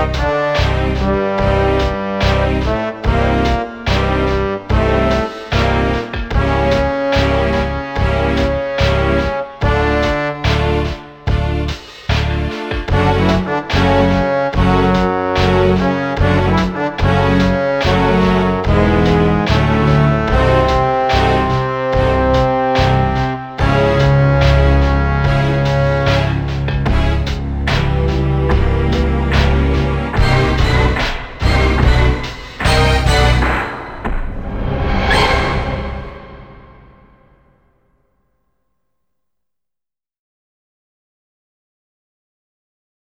Música